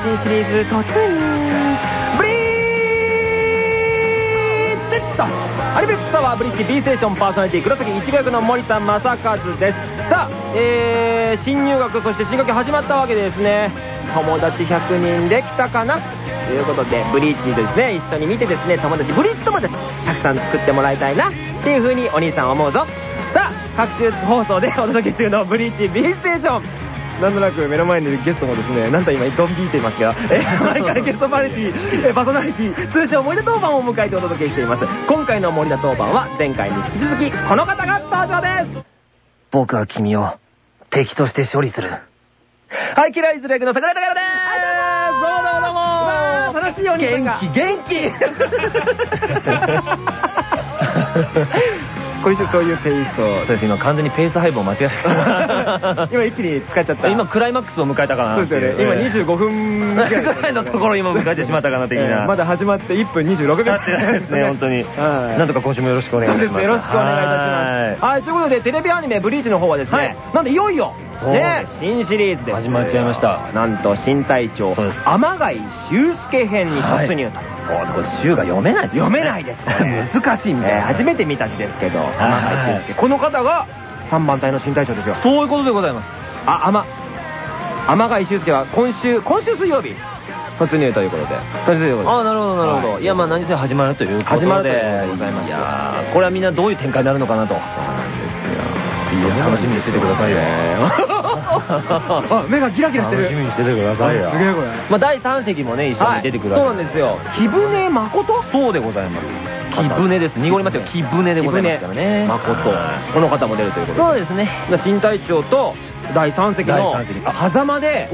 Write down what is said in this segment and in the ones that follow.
新シリーズ突入。ブリーチとアニメックスタワーブリッジ B ステーションパーソナリティ黒崎一学の森田正和です。さあ、えー、新入学そして新学期始まったわけでですね。友達100人できたかな？ということでブリーチですね一緒に見てですね友達ブリーチ友達たくさん作ってもらいたいな。っていう風にお兄さん思うぞ。さあ各種放送でお届け中のブリーチ B ステーション。なんとなく目の前にいるゲストもですね、なんと今ドン引いていますが、えー、毎回ゲストパリティ、えー、パーソナリティ、通称森田当番を迎えてお届けしています。今回の森田当番は前回に引き続き、この方が登場です。僕は君を敵として処理する。はい、キライズレイクの桜井隆です。どうもどうもどうも。楽しいお兄さんが。元気元気 今週そういうテイスト。そうです、今完全にペース配分を間違えた。今一気に使っちゃった。今クライマックスを迎えたかなそうですよね。今25分ぐぐらいのところ今迎えてしまったかな的な。まだ始まって1分26秒。経ってないですね、本当に。なんとか今週もよろしくお願いします。よろしくお願いいたします。はい、ということでテレビアニメブリーチの方はですね、なんでいよいよ、ね、新シリーズです。始まっちゃいました。なんと新隊長、天貝修介編に突入と。そうそう、週が読めない読めないです 難しいみたいな。初めて見た字ですけど、天貝修介。この方が3番隊の新隊長ですよ。そういうことでございます。あ、天、天貝修介は今週、今週水曜日、突入ということで。突入ということで。ああ、なるほど、なるほど。いや、まあ何せ始まるということで。始まるということでございます。いやこれはみんなどういう展開になるのかなと。そうなんですよ。いや、楽しみにしててくださいよ。あ、目がキラキラしてる。楽しみにしててくださいよ。すげえこれ。まあ第3席もね、一緒に出てくるそうなんですよ。木舟誠？そうでございます。木舟です。濁りますよ。木舟でございますからね。誠。この方も出るということで。そうですね。新隊長と第3席の狭間で、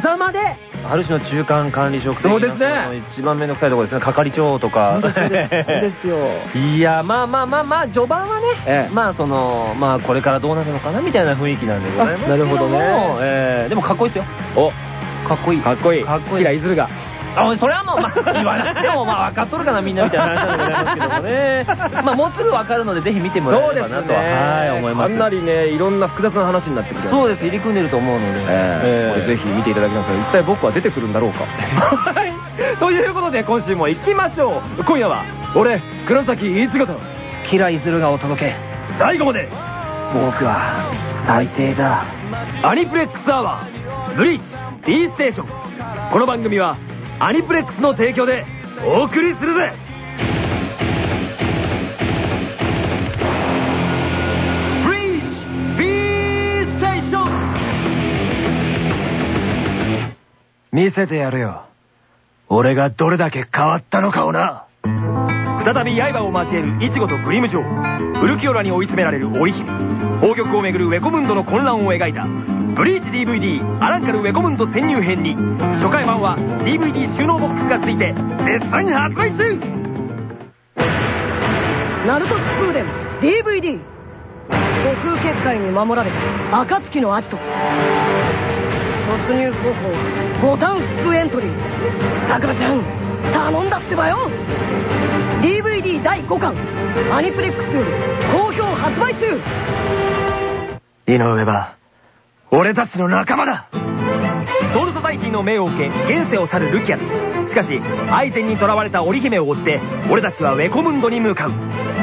狭間で、ある種の中間管理職そうですね。一番めんどくさいところですね。係長とか。そうですよ。いや、まあまあまあまあ、序盤はね、まあその、まあこれからどうなるのかなみたいな雰囲気なんでございますなるほどね。えでもかっこいいですよ。おかっこいい。かっこいい。かっこいい。平いずるが。あ、それはもう、まあ、言わなくても、まあ、分かっとるかな、みんなみたいな話でございますけどもね。まあ、もうすぐ分かるので、ぜひ見てもらえればなと、はい、思います。かなりね、いろんな複雑な話になってくるそうです、入り組んでると思うので。ええ。ぜひ見ていただきますが、一体僕は出てくるんだろうか。はい。ということで、今週も行きましょう。今夜は、俺、黒崎一と、キライズルがお届け。最後まで、僕は、最低だ。アニプレックスアワー、ブリーチ、B ステーション。この番組は、アニプレックスの提供でお送りするぜ。見せてやるよ。俺がどれだけ変わったのかをな。再び刃を交えるイチゴとグリム城ウ。ルキオラに追い詰められる織姫。宝玉をめぐるウェコムンドの混乱を描いた。ブリーチ DVD アランカルウェコムンド潜入編に初回版は DVD 収納ボックスがついて絶賛発売中。ナルト疾風伝 DVD 悟空結界に守られた暁のアジト。突入方法ボタンフックエントリー。さくらちゃん頼んだってばよ。DVD 第5巻アニプレックスより好評発売中。井上は俺たちの仲間だ。ソウルソサイティの命を受け現世を去るルキアたちしかしアイゼンに囚われた織姫を追って俺たちはウェコムンドに向かう。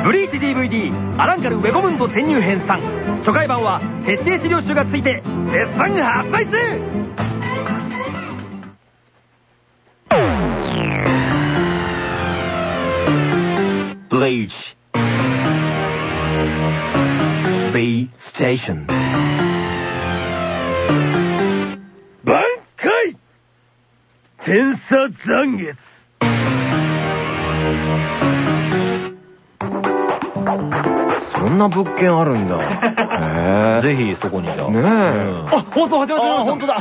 ブリーチ DVD アランカルウェコムンド潜入編3初回版は設定資料集がついて絶賛発売中。ブリーチ B ステーション天差残月そんな物件あるんだ。へぜひそこにじゃあ。ねえ。あ、放送始まってまあ、本当だ。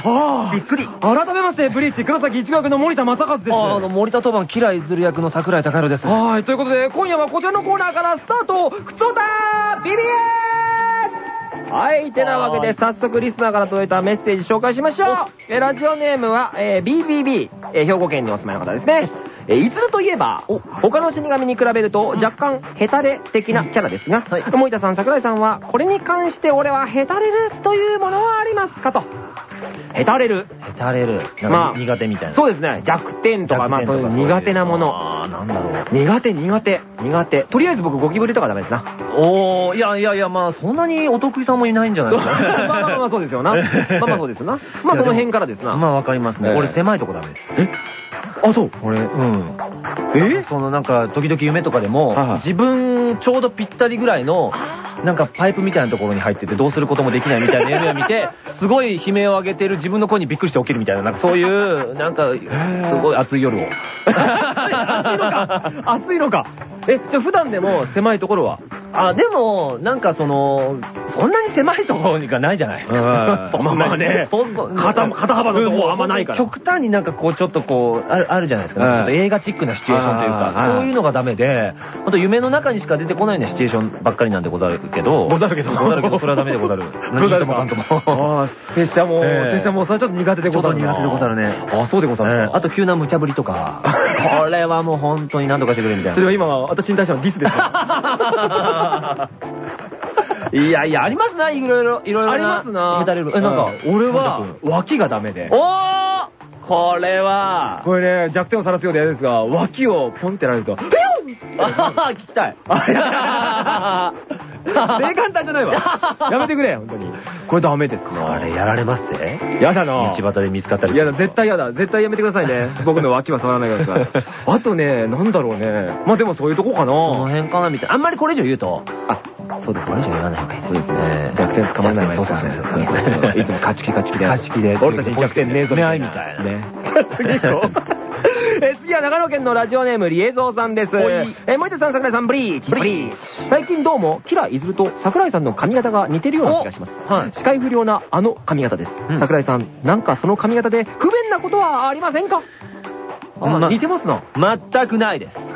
びっくり。改めまして、ブリーチ黒崎一学の森田正和です。あ、あの、森田当番、キライズル役の桜井隆弘です。はい、ということで、今夜はこちらのコーナーからスタートふつおた !BBS! はい、てなわけで早速リスナーから届いたメッセージ紹介しましょうえラジオネームは、えー、BBB、えー、兵庫県にお住まいの方ですね。えー、いずるといえば、他の死神に比べると若干ヘタレ的なキャラですが、はい、森田さん、桜井さんは、これに関して俺はヘタレるというものはありますかと。へたれる。へたれる。まあまあ、苦手みたいな。そうですね。弱点とか、まあそういう苦手なもの。なんだろう。苦手、苦手、苦手。とりあえず僕ゴキブリとかダメですな。おー、いやいやいや、まあ、そんなにお得意さんもいないんじゃないですか。まあまあまあそうですよな。まあまあそうですよな。まあその辺からですな。まあ、わかりますね。ええ俺、狭いとこダメです。あ、そう。俺、うん。え？そのなんか、時々夢とかでも自分ちょうどぴったりぐらいの、なんかパイプみたいなところに入っててどうすることもできないみたいな夢を見て、すごい悲鳴を上げてる自分の声にびっくりして起きるみたいな、なんかそういう、なんか、すごい暑い夜を。暑いのか？暑いのか？え、じゃあ普段でも狭いところは？あ、でも、なんかその、そんなに狭いところがないじゃないですか。うん そんなに。まあまあね。そうそう肩肩幅のとこあんまないから。極端になんかこうちょっとこう、あるあるじゃないですか。はい。ちょっと映画チックなシチュエーションというか、そういうのがダメで、ほんと夢の中にしか出てこないようなシチュエーションばっかりなんでござるけど、ござるけどござるけど、それはダメでござる。何ともかんとも。ああ、拙者も、ええ拙者もそれはちょっと苦手でござるな。ちょっと苦手でござるねあ、そうでござるあと急な無茶ぶりとか、これはもう本当に何とかしてくれみたいな。それは今、私に対してのディスですよ。いやいや、ありますな、いろいろ、いろいろな。ありますな。へたれる。え、なんか、俺は、脇がダメで。おーこれは、これね、弱点を晒すようで嫌ですが、脇をポンってやられると、あはは聞きたい。霊感帯じゃないわ。やめてくれ、本当に。これダメですな。あれ、やられますぜ。やだな。道端で見つかったりいやだ、絶対やだ。絶対やめてくださいね。僕の脇は触らないでください。あとね、なんだろうね。まあでもそういうとこかこのな。辺かなみたいな。あんまりこれ以上言うと、あ、そうですこれ以上言わない方がいいですそうですね。弱点捕まらないそうそうそうそうそうそう。いつもカチキカチキで。カチキで俺たちに弱点ねえぞ。ねえみたいなね。次行こう。え次は長野県のラジオネームリエゾーさんです。え森田さん、桜井さん、ブリーチ。ブリーチ。最近どうも、キライズルと桜井さんの髪型が似てるような気がします。おはい視界不良なあの髪型です。うん桜井さん、なんかその髪型で不便なことはありませんか？似てますな。全くないです。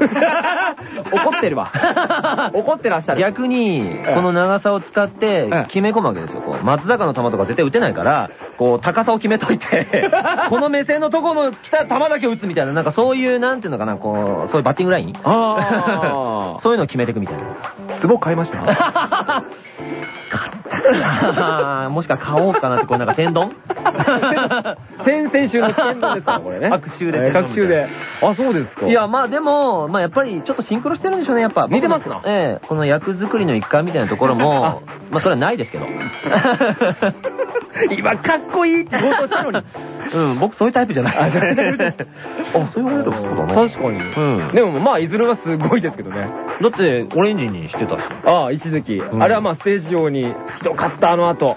怒ってるわ。怒ってらっしゃる。逆に、この長さを使ってええ決め込むわけですよ。こう松坂の球とか絶対打てないから、こう高さを決めといて、この目線のところの来た球だけ打つみたいな、なんかそういう、なんていうのかな、こう、そういうバッティングライン？あそういうのを決めていくみたいな。あ。ツボ買いました。もしか買おうかなって、これなんか天丼？先々週の天丼ですかこれね。隔週でえー隔週で。あ、そうですか。いや、まあでも、まあやっぱりちょっとシンクロしてるんでしょうね、やっぱ。似てますなええこの役作りの一環みたいなところも、まあそれはないですけど。今、かっこいいって言おうとしたのに。うん、僕そういうタイプじゃない。あそういうタイプじゃないあ、そうだな。確かに。うんでもまあ、いずれはすごいですけどね。だって、オレンジにしてたし。ああ、一時期。んあれはまあ、ステージ用に、ひどかった、あの後。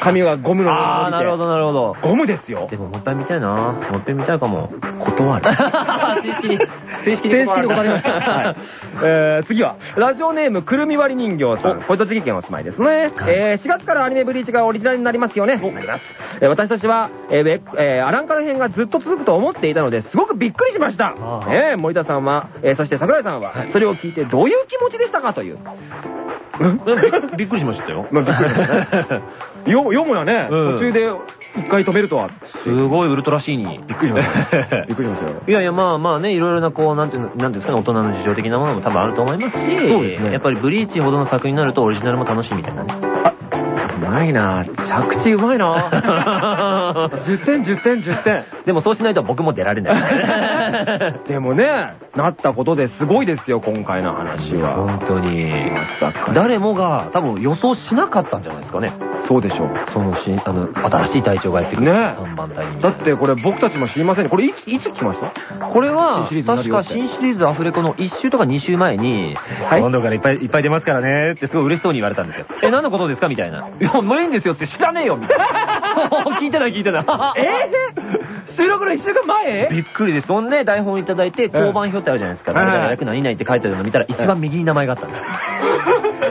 髪がゴムのままああ、なるほど、なるほど。ゴムですよ。でももう一回見たいな。もう一回見たいかも。断る。正式に、正式に正式に断りました。はい。えー、次は、ラジオネーム、くるみ割り人形さん。これ栃木県お住まいですね。えー、4月からアニメブリーチがオリジナルになりますよね。なります。えー私たちは、えーウェえーアランカル編がずっと続くと思っていたので、すごくびっくりしました。えー、森田さんは、えー、そして桜井さんは、それを聞いてどういう気持ちでしたかという。びびっくりしましたよ。まあ、びっくりしましたね。よ、よもやね、うん途中で一回止めるとは、すごいウルトラシーに。びっくりしました。びっくりしましたよ。いやいや、まあまあね、いろいろな、こう、なんていうの、なんていうんですかね、大人の事情的なものも多分あると思いますし、そうですねやっぱりブリーチほどの作品になるとオリジナルも楽しいみたいなね。うまいな着地うまいな 10点、10点、10点。でもそうしないと僕も出られない。でもね、なったことですごいですよ、今回の話は。本当に。まさか。誰もが多分予想しなかったんじゃないですかね。そうでしょう。そのし、あの、新しい隊長がやってくる。ね3番隊に。だってこれ僕たちも知りませんね。これいつ、いつ来ました？これは、確か新シリーズアフレコの1週とか2週前に、はい今度からいっぱいいっぱい出ますからねってすごい嬉しそうに言われたんですよ。え、何のことですか？みたいな。いや、もういいんですよって知らねえよみたいな。聞いてない聞いてない。え？ー、収録の1週間前？びっくりです。そんで台本いただいて、交番表ってあるじゃないですか。はい誰々役何々って書いてあるの見たら一番右に名前があったんですよ。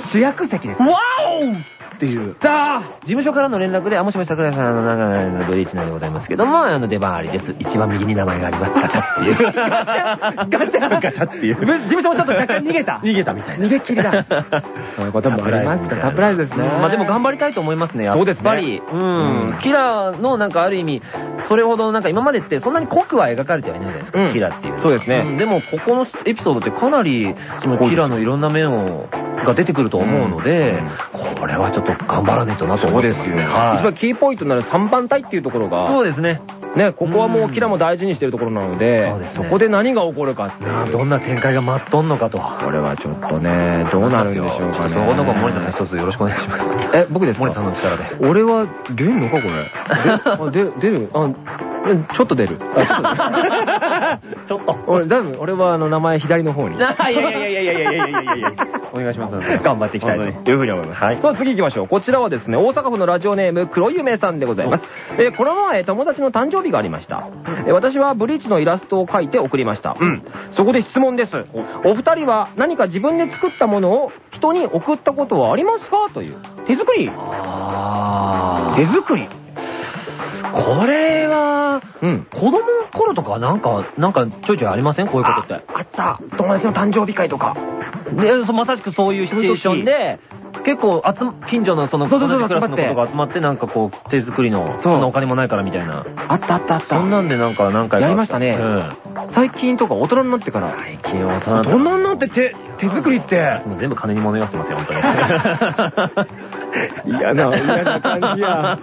主役席です。わおっていう。だ事務所からの連絡で、あ、もしもし桜井さん、あの、なんか、のブリーチなんでございますけども、あの、出番ありです。一番右に名前があります。ガチャっていう。ガチャガチャガチャっていう。事務所もちょっと若干逃げた。逃げたみたいな。逃げっきりだ。そういうこともありますか？サプライズですね。まあでも頑張りたいと思いますね。やっぱり。ううんん。キラーのなんかある意味、それほどなんか今までってそんなに濃くは描かれてはいないじゃないですか。うんキラーっていう。そうですねんでもここのエピソードってかなり、そのキラーのいろんな面をが出てくると思うので、これはちょっと頑張らないとなと思いますね。はい一番キーポイントになる3番隊っていうところが、そうですね。ね、ここはもうキラも大事にしてるところなので、そこで何が起こるかっていうどんな展開が待っとんのかと。これはちょっとね、どうなるんでしょうかね。そこのとこ森田さん一つよろしくお願いします。え、僕ですか？森田さんの力で。俺は出んのかこれ。で出る？あ、ちょっと出る。あちょっと出るちょっと。俺、だいぶ、俺はあの名前左の方に。いやいやいやいやいやいやいやいやいやいやお願いします。頑張っていきたいというふうに思います。はい。次行きましょう。こちらはですね、大阪府のラジオネーム、黒夢さんでございます。えーこの前、友達の誕生日がありました。えー私はブリーチのイラストを描いて送りました。うん。そこで質問です。お二人は何か自分で作ったものを人に送ったことはありますか？という。手作りあ手作りこれは、うん。子供の頃とかなんか、なんかちょいちょいありません？こういうことって。あった。友達の誕生日会とか。で、そまさしくそういうシチュエーションで、結構近所のその、そうそうそうクラスの子が集まって、なんかこう、手作りの、そんなお金もないからみたいな。あったあったあっそんなんでなんか、何回か。やりましたねうん。最近とか大人になってから。最近大人大人になって手、手作りって。全部金に物言わせてますよ、本当に。嫌な、嫌な感じや。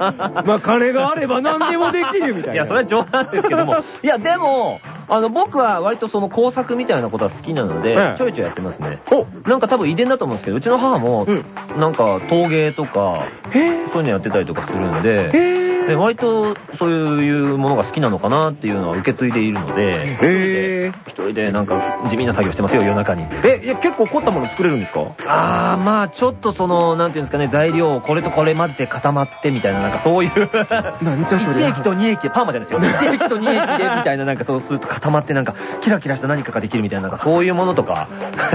まあ、金があれば何でもできるみたいな。いや、それは冗談ですけども。いや、でも、あの、僕は割とその工作みたいなことは好きなので、ええちょいちょいやってますね。おなんか多分遺伝だと思うんですけど、うちの母も、うんなんか陶芸とか、へそういうのやってたりとかするので、へで割とそういうものが好きなのかなっていうのは受け継いでいるので、へ一人でなんか地味な作業してますよ、夜中に。え、いや、結構凝ったもの作れるんですか？あー、まあちょっとその、なんていうんですかね、材料をこれとこれ混ぜて固まってみたいな、なんかそういう、なんじゃそれ1液と2液で、パーマじゃないですよ。1液と2液でみたいな、なんかそうすると固まってなんか、キラキラした何かができるみたいな、なんかそういうものとか。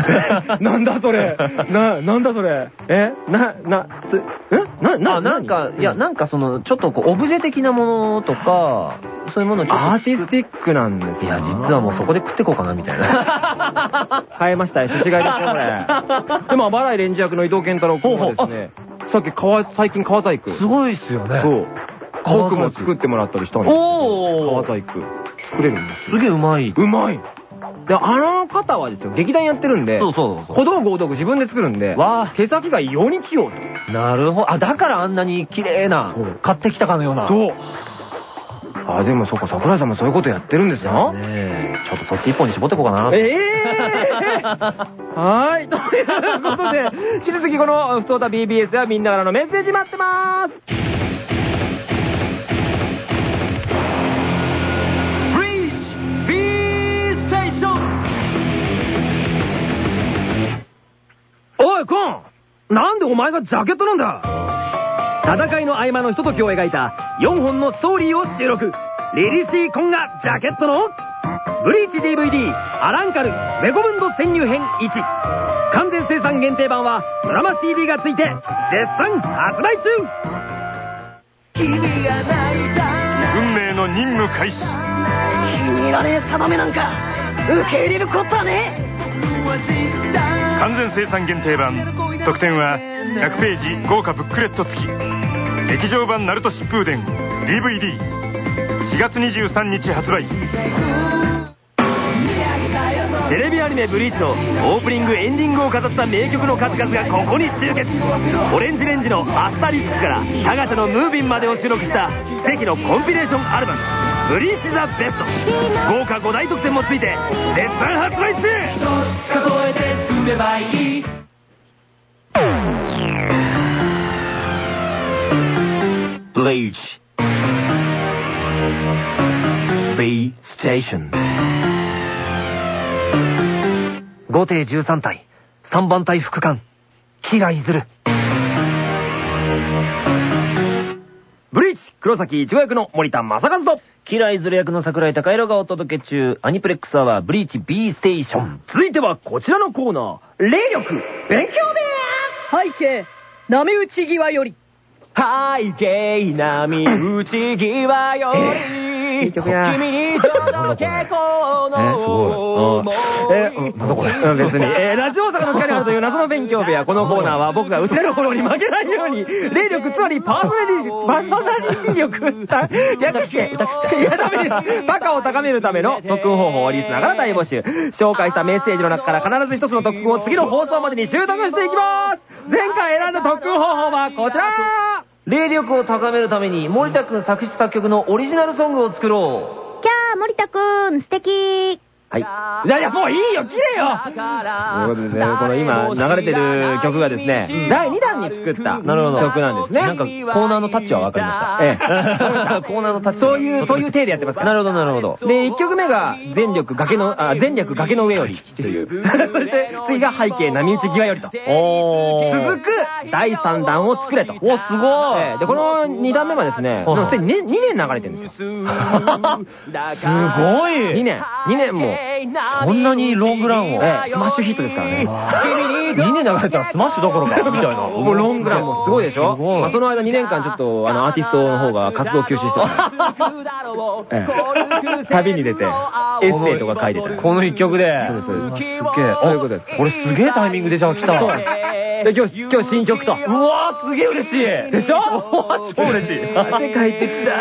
なんだそれな、なんだそれえ？な、な、つ、え？な、な、あ、なんか、いや、なんかその、ちょっとこう、オブジェ的なものとか、そういうものを。アーティスティックなんですいや、実はもうそこで食ってこうかな、みたいな。変えましたよ、獅子貝ですよ、これ。でも、バライレンジ役の伊藤健太郎君がですね、さっき川、最近川細工。すごいっすよね。そう。僕も作ってもらったりしたんですよ。おー川細工。作れるんですよ。すげえうまい。うまいで、あの方はですよ、劇団やってるんで、そうそうそう。小道具大道具自分で作るんで、わ手先が異様に器用と。なるほど。あ、だからあんなに綺麗な買ってきたかのような。そう。あ、でもそっか、桜井さんもそういうことやってるんですよ。ねえちょっとそっち一本に絞ってこうかな。ええ はい。ということで、引き続きこの、ふつおた BBS ではみんなからのメッセージ待ってまーす。おい、コンなんでお前がジャケットなんだ戦いの合間のひとときを描いた4本のストーリーを収録。リリシーコンがジャケットのブリーチ DVD アランカルメゴムンド潜入編1完全生産限定版はドラマ CD がついて絶賛発売中。運命の任務開始。気に入らねえ定めなんか受け入れることはね。完全生産限定版。特典は100ページ豪華ブックレット付き。劇場版ナルト疾風伝 DVD4 月23日発売テレビアニメ「ブリーチ」のオープニングエンディングを飾った名曲の数々がここに集結。オレンジレンジの「アスタリスク」から「タガシャのムービン」までを収録した奇跡のコンピレーションアルバム「ブリーチ・ザ・ベスト」豪華5大特典もついて絶賛発売中。数えてばいい。Bleach. B Station 5艇13体3番隊副官キライズルブリーチ黒崎一護役の森田正和と。キライズル役の桜井高弘がお届け中アニプレックスアワーブリーチ B ステーション。続いてはこちらのコーナー。霊力勉強部背景波打ち際より。屋背景波打ち際よりいい曲や。君に届けこのえすごいえ、うんなんだこれ。うん別に。えー、ラジオ大阪の光あるという謎の勉強部屋。このコーナーは僕が内なるフォローに負けないように、霊力、つまりパーソナリティ、パーソナリティ力、た略して、いや、ダメです。バカを高めるための特訓方法をリスナーから大募集。紹介したメッセージの中から必ず一つの特訓を次の放送までに習得していきます前回選んだ特訓方法はこちら霊力を高めるために森田くん作詞作曲のオリジナルソングを作ろう。キャー、森田くん、素敵。はい。いやいや、もういいよ、綺麗よということでね、この今流れてる曲がですね、第2弾に作った曲なんですね。なんかコーナーのタッチは分かりました。ええ。コーナーのタッチ。そういう、そういう体でやってますから。なるほど、なるほど。で、1曲目が、全力崖の、あ、全略崖の上よりという。そして、次が背景波打ち際よりと。おー。続く第3弾を作れと。お、すごい。ええで、この2弾目はですね、はいもうすでに2年流れてるんですよ。すごい。2年。2年もう。こんなにロングランを。ええスマッシュヒットですからね。2年流れたらスマッシュどころか、みたいな。もうロングランもすごいでしょ？まあその間2年間ちょっと、あの、アーティストの方が活動休止してた。ええ旅に出て、エッセイとか書いてた。この一曲で。そうですそうですすげえ。そういうことですあこれすげえタイミングでじゃあ来た。そうです。で、今日、今日新曲と。うわーすげえ嬉しいでしょ？超嬉しい。汗かいてきた。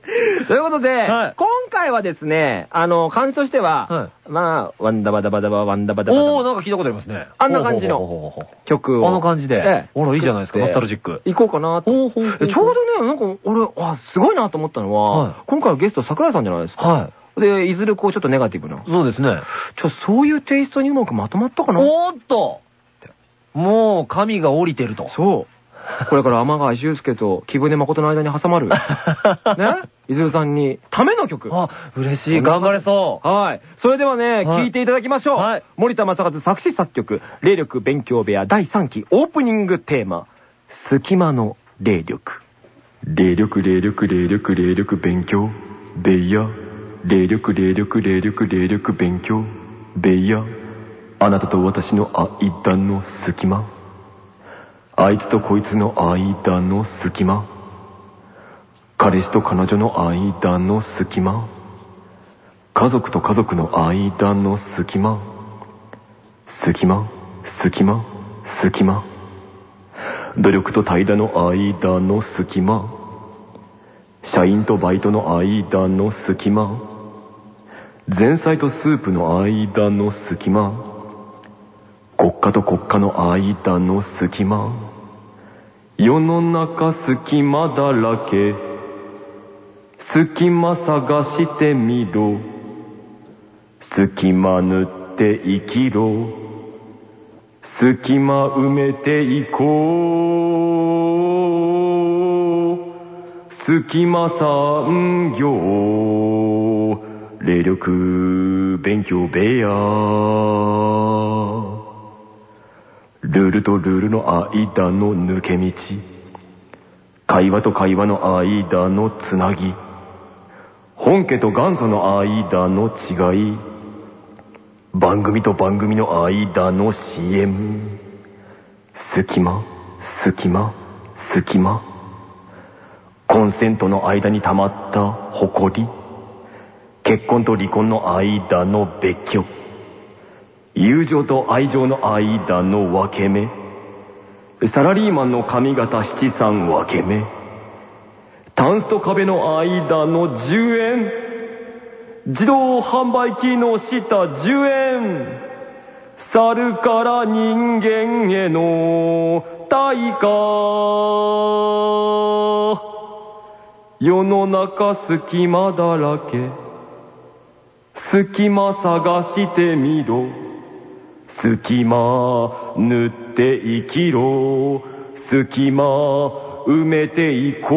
ということで、はい今回はですね、あの、感じとしては、はまあ、ワンダバダバダバ、ワンダバダバダバ。おー、なんか聞いたことありますね。あんな感じの曲を。あの感じで。ええほら、いいじゃないですか、ノスタルジック。行こうかなと。ちょうどね、なんか俺、あ、すごいなと思ったのは、はい今回のゲスト桜井さんじゃないですか。はで、いずれこうちょっとネガティブな。い。そうですね。ちょ、そういうテイストにうまくまとまったかな？おーっともう、神が降りてると。そう。これから天川修介と木舟誠の間に挟まる？ね？伊豆さんに、ための曲。あ、嬉しい。頑張れそう。はい。それではね、はい聴いていただきましょう。はい森田正和作詞作曲、霊力勉強部屋第3期オープニングテーマ、隙間の霊力。霊力霊力霊力霊力勉強ベイヤ霊力霊力霊力霊力勉強ベイヤあなたと私の間の隙間あいつとこいつの間の隙間。彼氏と彼女の間の隙間。家族と家族の間の隙間。隙間隙間隙間。努力と怠惰の間の隙間。社員とバイトの間の隙間。前菜とスープの間の隙間。国家と国家の間の隙間。世の中隙間だらけ。隙間探してみろ。隙間塗って生きろ。隙間埋めていこう。隙間産業。霊力勉強部屋。とルールの間の抜け道。会話と会話の間のつなぎ。本家と元祖の間の違い。番組と番組の間の CM 隙間隙間隙間。コンセントの間に溜まったホコリ結婚と離婚の間の別居。友情と愛情の間の分け目。サラリーマンの髪型七三分け目。タンスと壁の間の10円。自動販売機の下10円。猿から人間への対価。世の中隙間だらけ。隙間探してみろ。隙間塗って生きろ。隙間埋めていこ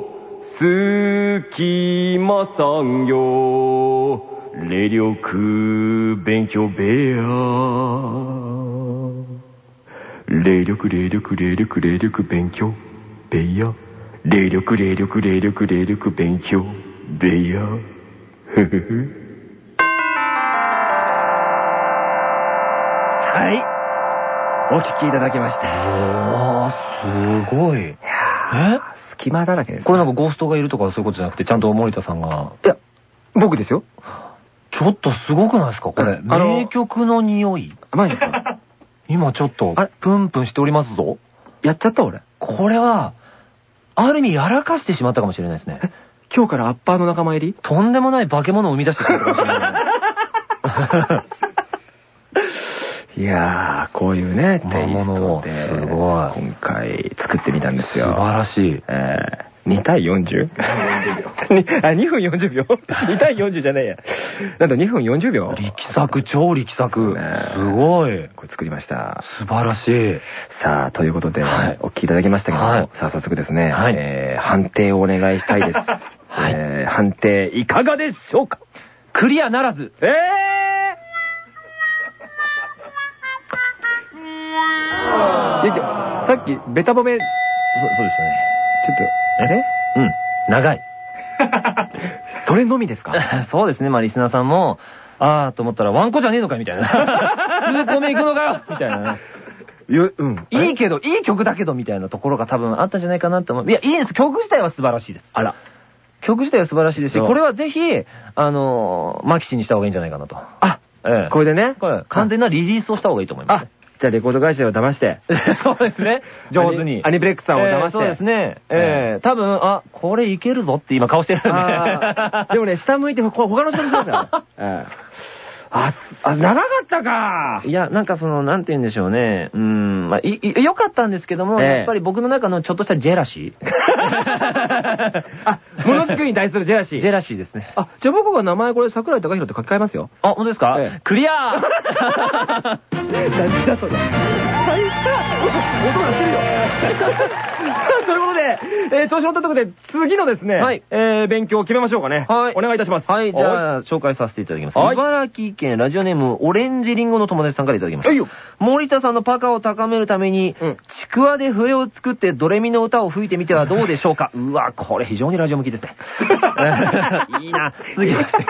う。隙間産業。霊力勉強部屋。霊力霊力霊力霊力勉強。部屋。霊力霊力霊力霊力勉強。部屋。ふふふはい。お聴きいただきました。あー、すごい。え？隙間だらけです。これなんかゴーストがいるとかそういうことじゃなくて、ちゃんと森田さんが。いや、僕ですよ。ちょっとすごくないですか？これ。名曲の匂い。マジですか？今ちょっとあれ、プンプンしておりますぞ。やっちゃった俺。これは、ある意味やらかしてしまったかもしれないですね。今日からアッパーの仲間入り？とんでもない化け物を生み出してしまったかもしれない。いやー、こういうね、テイス魔物をトで、すごい今回作ってみたんですよ。素晴らしい。えー、2対 40? あ、2分40秒 ?2 対40じゃないや。なんと2分40秒。力作、超力作。ねすごい。これ作りました。素晴らしい。さあ、ということで、はいお聞きいただきましたけども、はいさあ、早速ですね、はいえー判定をお願いしたいです。はいえー判定いかがでしょうか？クリアならず。えーいやいやさっき、ベタ褒め、ちょそそうですよね。っと、あれうん。長い。それのみですか？そうですね。まあ、リスナーさんも、あーと思ったら、ワンコじゃねえのかみたいな。数個目行くのかよみたいなね。いや、うん。いいけど、いい曲だけど、みたいなところが多分あったんじゃないかなと思う。いや、いいです。曲自体は素晴らしいです。あら。曲自体は素晴らしいですし、これはぜひ、あのー、マキシにした方がいいんじゃないかなと。あ、ええ。これでね。これ、完全なリリースをした方がいいと思いまあ、じゃあレコード会社を騙して。す。そうですね。上手に。アニプレックスさんを騙してええそうですね。ええ多分、あ、これいけるぞって今顔してるんで。でもね、下向いてほ他の人にしてください。ええあ、すあ、長かったかいや、なんかその、なんて言うんでしょうね。うん、まあ、い、い、良かったんですけども、ええやっぱり僕の中のちょっとしたジェラシー。あ、ものづくりに対するジェラシー。ジェラシーですね。あ、じゃあ僕が名前これ桜井貴弘って書き換えますよ。あ、本当ですか、ええクリア何 じゃそれ。最高音がするよ。ということ？で、えー調子乗ったところで、次のですね、はいえー勉強を決めましょうかね。はいお願いいたします。はい、じゃあ、紹介させていただきます。はい茨城県ラジオネーム、オレンジリンゴの友達さんからいただきました。はいよ森田さんのパカを高めるために、うんちくわで笛を作ってドレミの歌を吹いてみてはどうでしょうか うわ、これ非常にラジオ向きですね。いいな。続きまして。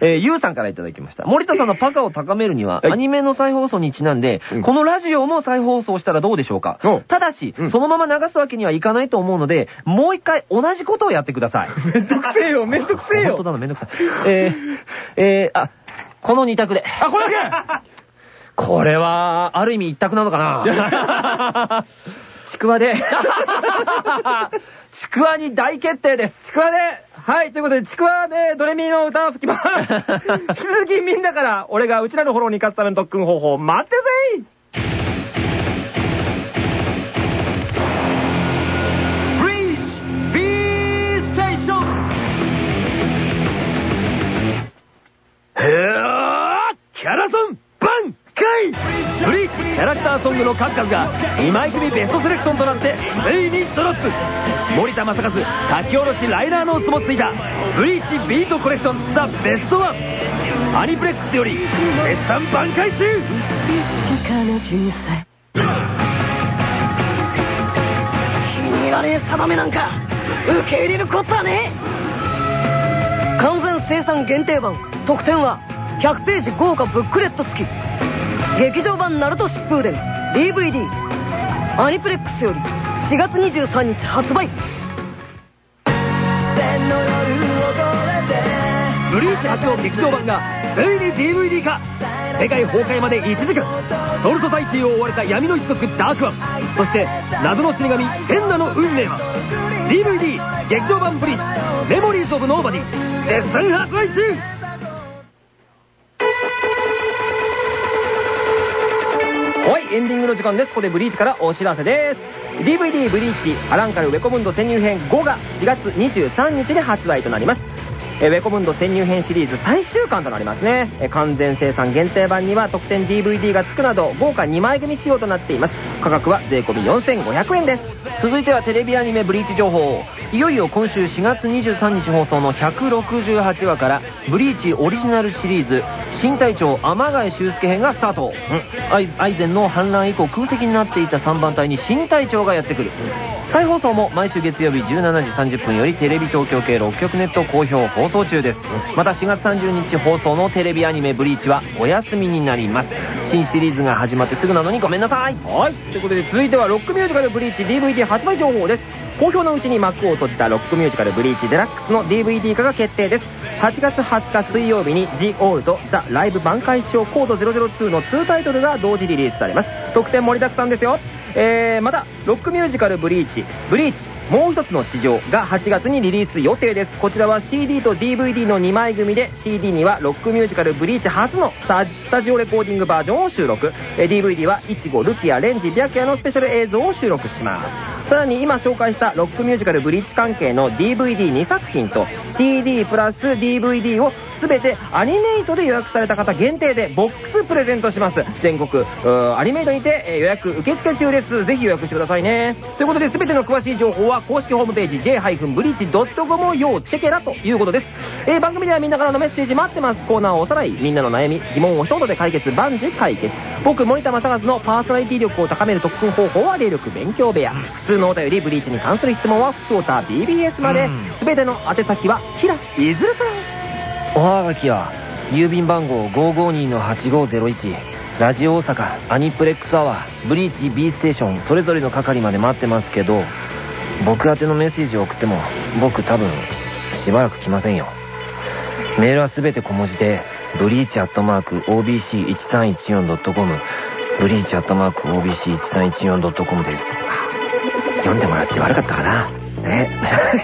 えー、ゆうさんからいただきました。森田さんのパカを高めるには、はいアニメの再放送にちなんで、うんこのラジオも再放送したらどうでしょうかおただし、うんそのまま流すわけにはいかないと思うので、もう一回同じことをやってください。めんどくせえよ、めんどくせえよ。本当だな、めんどくさい。えー、えー、あ、この二択で。あ、これだ これは、ある意味一択なのかな ちくわで。ちくわに大決定です。ちくわで、はい、ということで、ちくわでドレミの歌を吹きます。引き続きみんなから、俺がうちらのフォローに勝つための特訓方法、待ってるぜへーキャラソンバンカイブリーチキャラクターソングの数々が2枚組ベストセレクションとなってついにドロップ！森田正和書き下ろしライナーノーツもついた。ブリーチビートコレクションザ・ベストワン！アニプレックスより絶賛挽回中！気に入らねえ定めなんか受け入れることはね完全生産限定版特典は100ページ豪華ブックレット付き。劇場版ナルト疾風伝 DVD アニプレックスより4月23日発売。ブリーチ初の劇場版がついに DVD 化。世界崩壊まで1時間。ソウルソサエティを追われた闇の一族ダークワン。そして謎の死神センナの運命は DVD 劇場版ブリーチ Memories of Nobody。絶賛発売中はい、エンディングの時間です。ここでブリーチからお知らせです。DVD ブリーチアランカルウェコムンド潜入編5が4月23日で発売となります。えーウェコムンド潜入編シリーズ最終巻となりますね。えー完全生産限定版には特典 DVD が付くなど豪華2枚組仕様となっています。価格は税込み4500円です。続いてはテレビアニメブリーチ情報いよいよ今週4月23日放送の168話からブリーチオリジナルシリーズ新隊長天貝修介編がスタート、アイアイゼンの反乱以降空席になっていた3番隊に新隊長がやってくる再放送も毎週月曜日17時30分よりテレビ東京系6局ネット好評放放送中ですまた4月30日放送のテレビアニメブリーチはお休みになります新シリーズが始まってすぐなのにごめんなさいはい。ということで、続いてはロックミュージカルブリーチ DVD 発売情報です。好評のうちに幕を閉じたロックミュージカルブリーチデラックスの DVD 化が決定です。8月20日水曜日に The Old The Live 挽回ショーコード002の2タイトルが同時リリースされます。特典盛りだくさんですよ。えー、また、ロックミュージカルブリーチ、ブリーチ、もう一つの地上が8月にリリース予定です。こちらは CD と DVD の2枚組で CD にはロックミュージカルブリーチ初のスタジオレコーディングバージョンを収録。えー DVD はイチゴ、ルキア、レンジ、白夜のスペシャル映像を収録します。さらに今紹介したロックミュージカルブリーチ関係の DVD2 作品と CD プラス DVD を全てアニメイトで予約された方限定でボックスプレゼントします。全国アニメイトにてえー予約受付中です。ぜひ予約してくださいね。ということで全ての詳しい情報は公式ホームページ j-breach.com を要チェケラということです。えー番組ではみんなからのメッセージ待ってます。コーナーをおさらい、みんなの悩み、疑問を一言で解決、万事解決。僕、森田正和のパーソナリティ力を高める特訓方法は霊力勉強部屋。普通のお便り、ブリーチに関する質問は、ふつおた BBS まで。すべての宛先は、キラ、いずるから。おはがきは郵便番号552-8501ラジオ大阪アニプレックスアワーブリーチ B ステーションそれぞれの係まで待ってますけど僕宛てのメッセージを送っても僕多分しばらく来ませんよ。メールはすべて小文字でブリーチアットマーク OBC1314.com ブリーチアットマーク OBC1314.com です。読んでもらって悪かったかな？ね。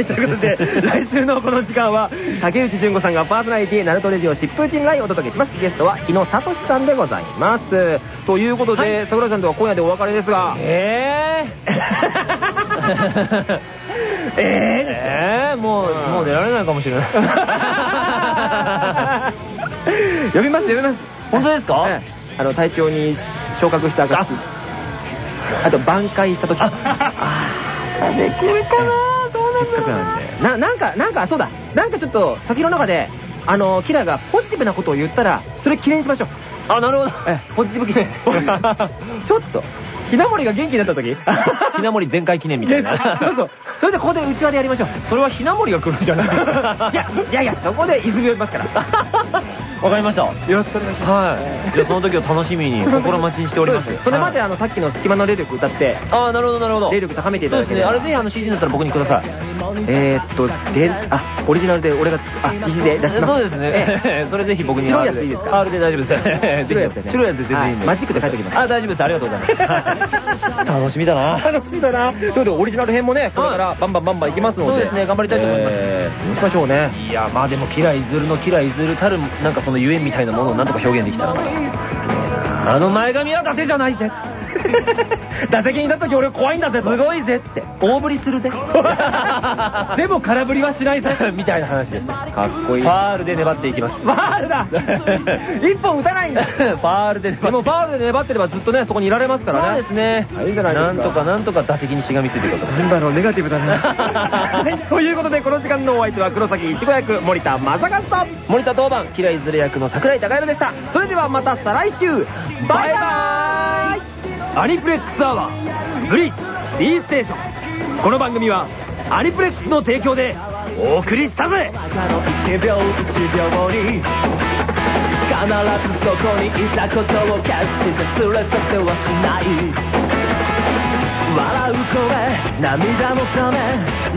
ということで、来週のこの時間は、竹内純子さんがパーソナリティ、ナルトレディオ疾風鎮来をお届けします。ゲストは、日野聡さんでございます。ということで、桜井さんとは今夜でお別れですが、えー。えー、もう、もう出られないかもしれない。呼びます、呼びます。本当ですか？ええ。あの、隊長に昇格した暁。あ。と、挽回した時。ああ、できるかな？どうせっかくなんで。な、なんか、なんか、そうだ。なんかちょっと、先の中で、あの、キラがポジティブなことを言ったら、それ記念しましょう。あ、なるほど。ええ、ポジティブ記念。ちょっと、ひなもりが元気になった時？ひなもり全開記念みたいな。そうそう。それでここで内輪でやりましょう。それはひなもりが来るんじゃない？いや、いやいや、そこで泉呼びますから。わかりました。よろしくお願いします。はい。じゃあその時を楽しみに心待ちにしておりますそれまであの、さっきの隙間の霊力歌って、ああ、なるほど、なるほど。霊力高めていただければそうですね。あれぜひあの CD だったら僕にください。えーっと、で、あ、オリジナルで俺がつく、あ、自費で出します。そうですね。それぜひ僕に。白いやついいですか ?R で大丈夫です。白いやつでね白いやつで全然いいんで。はいマジックで書いておきますあ、大丈夫です。ありがとうございます。楽しみだな。楽しみだな。ということで、オリジナル編もね、これからバンバンバンバンいきますので。そうですね頑張りたいと思いますえーどうしましょうね。いや、まあでも、キライズルのキライズルたる、なんかそのゆえんみたいなものをなんとか表現できたらなと。あの前髪は伊達じゃないぜ。打席に立った時俺怖いんだぜと。すごいぜって。大振りするぜ。でも空振りはしないぜ。みたいな話です。かっこいい。ファールで粘っていきます。ファールだ一本打たないんだファールででもファールで粘ってればずっとね、そこにいられますからね。そうですね。はいいいじゃないですかなんとかなんとか打席にしがみついていくこと。なんだろう、ネガティブだな。はい、ということで、この時間のお相手は黒崎いちご役、森田正和と、森田当番、キライズル役の桜井高弘でした。それではまた再来週、バイバーイアニプレックスアワー、ブリーチ、B ステーション。この番組は、アニプレックスの提供で、お送りしたぜ。1秒1秒に必ずそこにいたことを決して忘れさせはしない。笑う声涙のため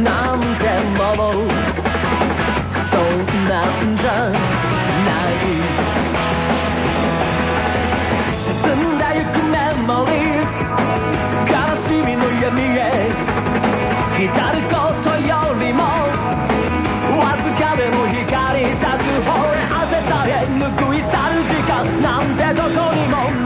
なんてもう。そんなんじゃない。んだゆくメモリー悲しみの闇へ浸ることよりもわずかでも光さす方へ汗さえ拭い去る時間なんてどこにも